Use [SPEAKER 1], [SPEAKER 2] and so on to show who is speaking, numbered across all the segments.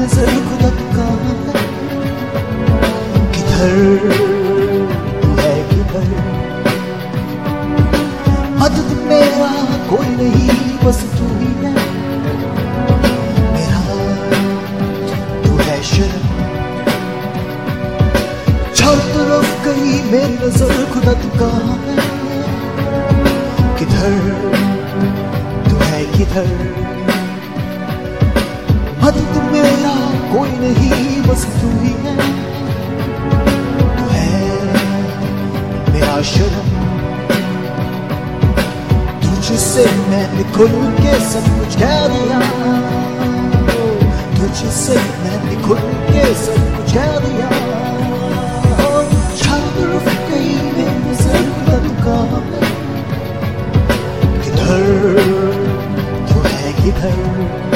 [SPEAKER 1] नज़र खुदक का किधर तू है किधर? मदद मेरा कोई नहीं, बस तू ही है। मेरा तू है शर्म। चार तरफ़ कहीं मेरी नज़र खुदक का किधर तू है किधर? मदद मेरा कोई नहीं, बस तू ही है। तू है मेरा शर्म। तुझसे मैंने खुल के सब कुछ कह दिया। तुझसे मैंने खुल के सब कुछ कह दिया। किधर तू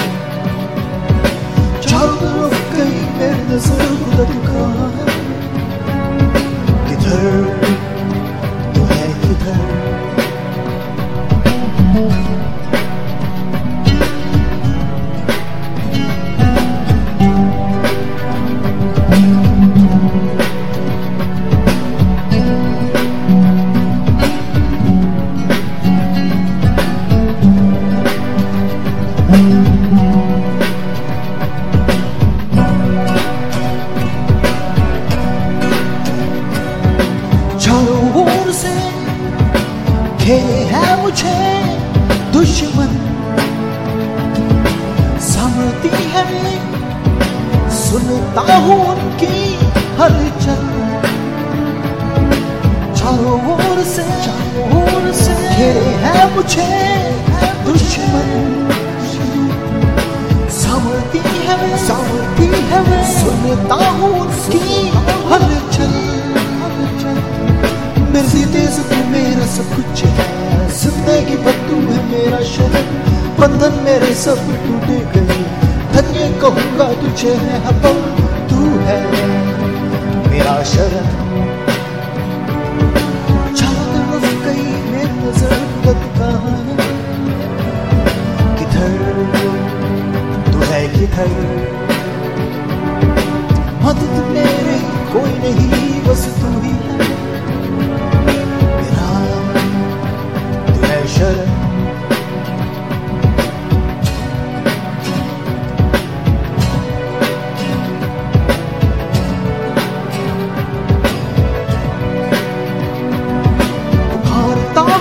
[SPEAKER 1] किधर ओर से घेरे है मुझे दुश्मन। समझती है सुनता हूँ उनकी हलचल चारों ओर से, चारों ओर से घेरे है मुझे दुश्मन। समझती है समझती है सुनता हूँ उनकी तेज तू मेरा सब कुछ है। ज़िंदगी पर तू है मेरा शरण बंधन मेरे सब टूटे गए धन्य कहूँगा तुझे है हपम तू है मेरा शरण तू मदद मेरे कोई नहीं, बस तू ही है।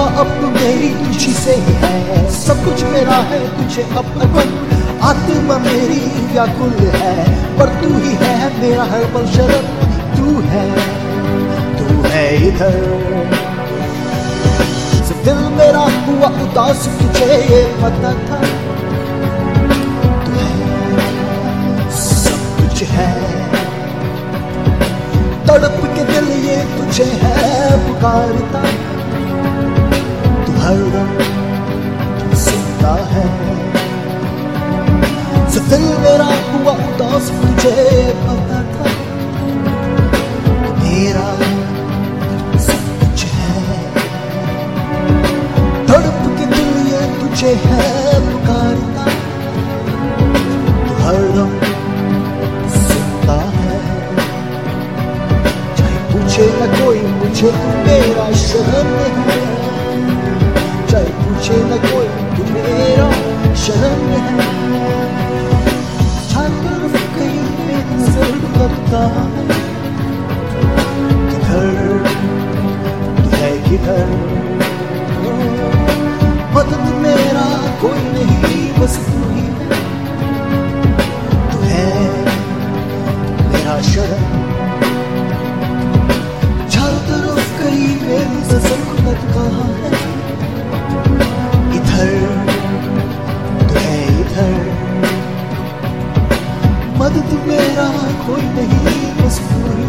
[SPEAKER 1] दुआ अब मेरी तुझी से ही है। सब कुछ मेरा है, तुझे अब अर्पण आत्मा मेरी व्याकुल है। पर तू ही है, मेरा हर पल शरण तू है तू है इधर। दिल मेरा हुआ उदास, तुझे ये पता था, तू है, सब कुछ है। तड़प के दिल ये तुझे है, पुकारता। तू सुनता है। मेरा हुआ उदास तुझे पता था। मेरा सब कुछ है। तड़प के दिल तुझे है तू है। चाहे पूछे न कोई, मुझे तू मेरा शरण है चाहे पूछे न कोई तू मेरा शरण कोई नहीं बस तू ही है